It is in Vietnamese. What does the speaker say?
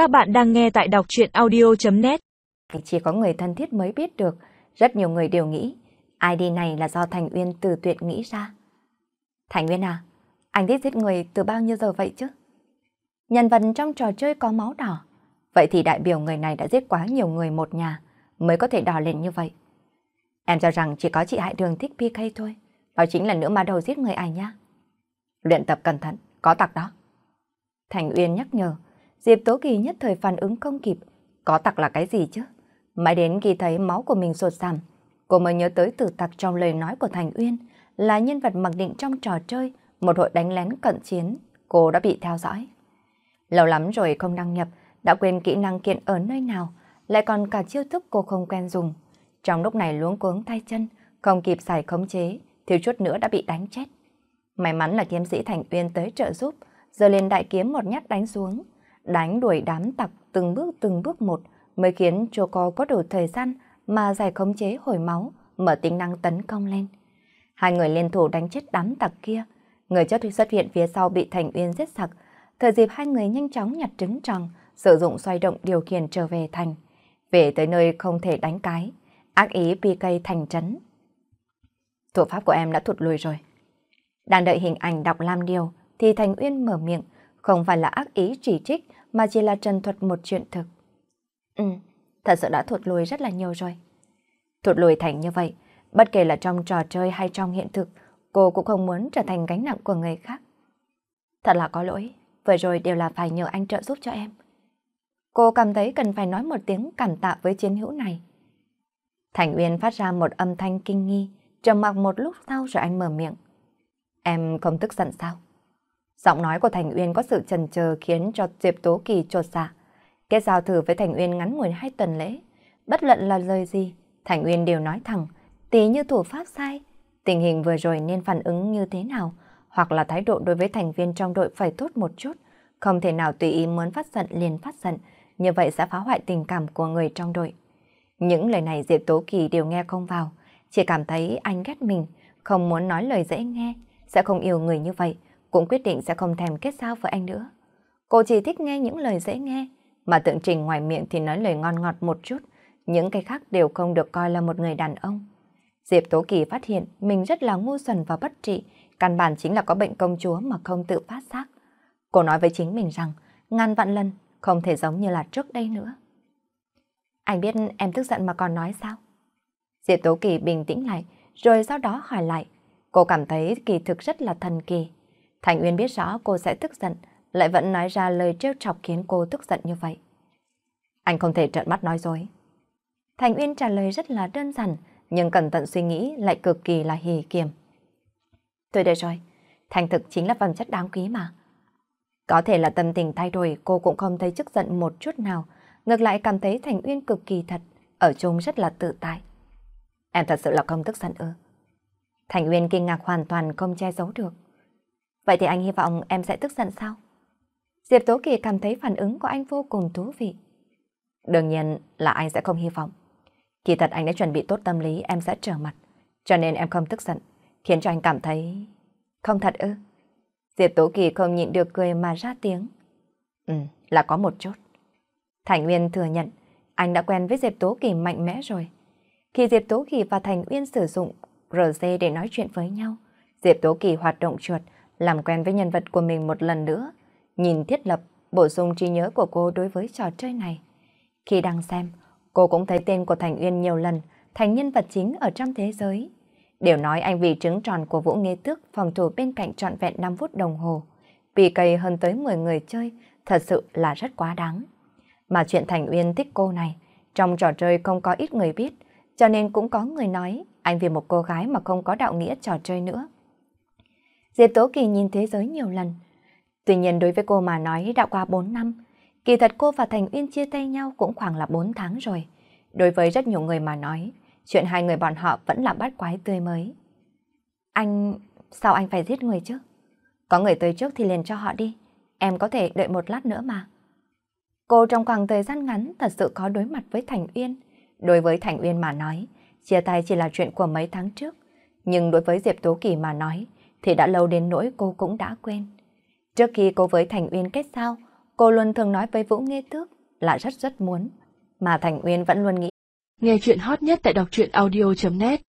Các bạn đang nghe tại đọc chuyện audio.net Chỉ có người thân thiết mới biết được, rất nhiều người đều nghĩ ID này là do Thành Uyên từ tuyệt nghĩ ra. Thành Uyên à, anh thích giết người từ bao nhiêu giờ vậy chứ? Nhân vật trong trò chơi có máu đỏ. Vậy thì đại biểu người này đã giết quá nhiều người một nhà mới có thể đỏ lên như vậy. Em cho rằng chỉ có chị hải Đường thích PK thôi. Đó chính là nữ ma đầu giết người ai nhá. Luyện tập cẩn thận, có tặc đó. Thành Uyên nhắc nhở. Diệp Tố Kỳ nhất thời phản ứng không kịp. Có tặc là cái gì chứ? Mãi đến khi thấy máu của mình sột sàm, cô mới nhớ tới tử tặc trong lời nói của Thành Uyên là nhân vật mặc định trong trò chơi, một hội đánh lén cận chiến. Cô đã bị theo dõi. Lâu lắm rồi không đăng nhập, đã quên kỹ năng kiện ở nơi nào, lại còn cả chiêu thức cô không quen dùng. Trong lúc này luống cuống tay chân, không kịp xài khống chế, thiếu chút nữa đã bị đánh chết. May mắn là kiếm sĩ Thành Uyên tới trợ giúp, giờ lên đại kiếm một nhát đánh xuống, đánh đuổi đám tặc từng bước từng bước một mới khiến Choco có đủ thời gian mà giải khống chế hồi máu, mở tính năng tấn công lên. Hai người liên thủ đánh chết đám tặc kia, người chất xuất hiện phía sau bị Thành Uyên giết sặc, thời dịp hai người nhanh chóng nhặt trứng tròn, sử dụng xoay động điều khiển trở về thành. Về tới nơi không thể đánh cái, ác ý PK thành trấn. Thủ pháp của em đã thụt lùi rồi. Đang đợi hình ảnh đọc Lam Điều, thì Thành Uyên mở miệng, không phải là ác ý chỉ trích, mà chỉ là trần thuật một chuyện thực. Ừ, thật sự đã thụt lùi rất là nhiều rồi. Thụt lùi thành như vậy, bất kể là trong trò chơi hay trong hiện thực, cô cũng không muốn trở thành gánh nặng của người khác. Thật là có lỗi, vừa rồi đều là phải nhờ anh trợ giúp cho em. Cô cảm thấy cần phải nói một tiếng cảm tạ với chiến hữu này. Thành Uyên phát ra một âm thanh kinh nghi, trầm mặc một lúc sau rồi anh mở miệng. Em không tức giận sao? Giọng nói của Thành Uyên có sự chần chờ khiến cho Diệp Tố Kỳ trột dạ. Kết giao thử với Thành Uyên ngắn ngủi hai tuần lễ. Bất luận là lời gì, Thành Uyên đều nói thẳng, tí như thủ pháp sai. Tình hình vừa rồi nên phản ứng như thế nào, hoặc là thái độ đối với thành viên trong đội phải tốt một chút. Không thể nào tùy ý muốn phát giận liền phát giận, như vậy sẽ phá hoại tình cảm của người trong đội. Những lời này Diệp Tố Kỳ đều nghe không vào, chỉ cảm thấy anh ghét mình, không muốn nói lời dễ nghe, sẽ không yêu người như vậy, cũng quyết định sẽ không thèm kết giao với anh nữa. Cô chỉ thích nghe những lời dễ nghe, mà tượng trình ngoài miệng thì nói lời ngon ngọt một chút, những cái khác đều không được coi là một người đàn ông. Diệp Tố Kỳ phát hiện mình rất là ngu xuẩn và bất trị, căn bản chính là có bệnh công chúa mà không tự phát giác. Cô nói với chính mình rằng, ngàn vạn lần không thể giống như là trước đây nữa. Anh biết em tức giận mà còn nói sao? Diệp Tố Kỳ bình tĩnh lại, rồi sau đó hỏi lại. Cô cảm thấy kỳ thực rất là thần kỳ. Thành Uyên biết rõ cô sẽ tức giận, lại vẫn nói ra lời trêu chọc khiến cô tức giận như vậy. Anh không thể trợn mắt nói dối. Thành Uyên trả lời rất là đơn giản, nhưng cẩn thận suy nghĩ lại cực kỳ là hì kiềm. Tôi đây rồi, thành thực chính là phẩm chất đáng quý mà. Có thể là tâm tình thay đổi cô cũng không thấy tức giận một chút nào, ngược lại cảm thấy Thành Uyên cực kỳ thật, ở chung rất là tự tại. Em thật sự là không tức giận ư. Thành Uyên kinh ngạc hoàn toàn không che giấu được. Vậy thì anh hy vọng em sẽ tức giận sao? Diệp Tố Kỳ cảm thấy phản ứng của anh vô cùng thú vị. Đương nhiên là anh sẽ không hy vọng. Kỳ thật anh đã chuẩn bị tốt tâm lý em sẽ trở mặt. Cho nên em không tức giận, khiến cho anh cảm thấy... Không thật ư? Diệp Tố Kỳ không nhịn được cười mà ra tiếng. Ừ, là có một chút. Thành Uyên thừa nhận, anh đã quen với Diệp Tố Kỳ mạnh mẽ rồi. Khi Diệp Tố Kỳ và Thành Uyên sử dụng RC để nói chuyện với nhau, Diệp Tố Kỳ hoạt động chuột, làm quen với nhân vật của mình một lần nữa, nhìn thiết lập, bổ sung trí nhớ của cô đối với trò chơi này. Khi đang xem, cô cũng thấy tên của Thành Uyên nhiều lần thành nhân vật chính ở trong thế giới. Đều nói anh vì trứng tròn của Vũ Nghê Tước phòng thủ bên cạnh trọn vẹn 5 phút đồng hồ. Vì cây hơn tới 10 người chơi, thật sự là rất quá đáng. Mà chuyện Thành Uyên thích cô này, trong trò chơi không có ít người biết, cho nên cũng có người nói anh vì một cô gái mà không có đạo nghĩa trò chơi nữa. Diệp Tố Kỳ nhìn thế giới nhiều lần. Tuy nhiên đối với cô mà nói đã qua 4 năm, kỳ thật cô và Thành Uyên chia tay nhau cũng khoảng là 4 tháng rồi. Đối với rất nhiều người mà nói, chuyện hai người bọn họ vẫn là bát quái tươi mới. Anh... sao anh phải giết người chứ? Có người tới trước thì liền cho họ đi. Em có thể đợi một lát nữa mà. Cô trong khoảng thời gian ngắn thật sự có đối mặt với Thành Uyên. Đối với Thành Uyên mà nói, chia tay chỉ là chuyện của mấy tháng trước. Nhưng đối với Diệp Tố Kỳ mà nói, thì đã lâu đến nỗi cô cũng đã quên. Trước khi cô với Thành Uyên kết giao, Cô luôn thường nói với Vũ Nghê Tước là rất rất muốn, mà Thành Uyên vẫn luôn nghĩ. Nghe chuyện hot nhất tại đọc truyện audio.net